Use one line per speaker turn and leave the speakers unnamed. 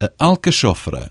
A alcachofra.